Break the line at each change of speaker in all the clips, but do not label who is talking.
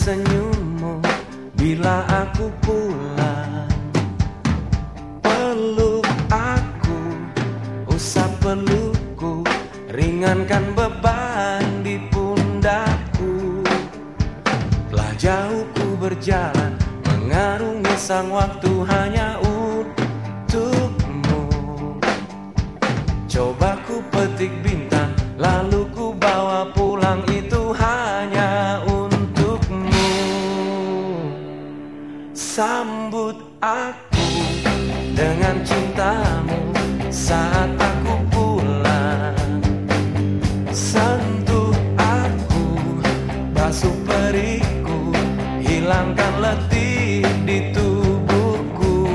senyummu bila aku pulang. Peluk aku, usap pelukku Ringankan beban di pundakku. Telah jauh ku berjalan Mengarungi sang waktu hanya Sambut aku dengan cintamu saat aku pulang. Sentuh aku, basuh periku Hilangkan letih di tubuhku.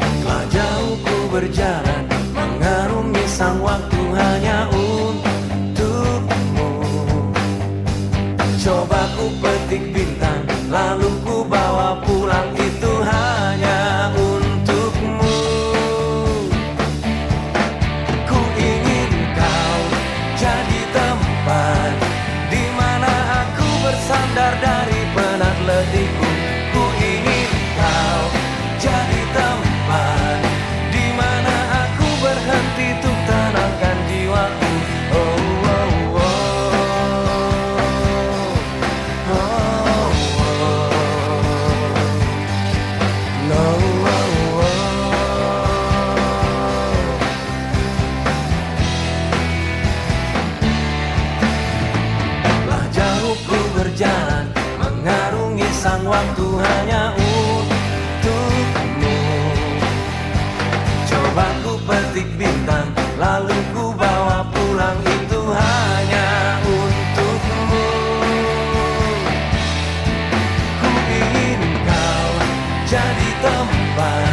Telah jauh ku berjalan Mengarungi sang waktu hanya untukmu. Coba ku petik bintang Lalu bersandar dari berjalan Mengarungi sang waktu hanya untukmu. Coba ku petik bintang Lalu ku bawa pulang itu hanya untukmu. Ku ingin kau jadi tempat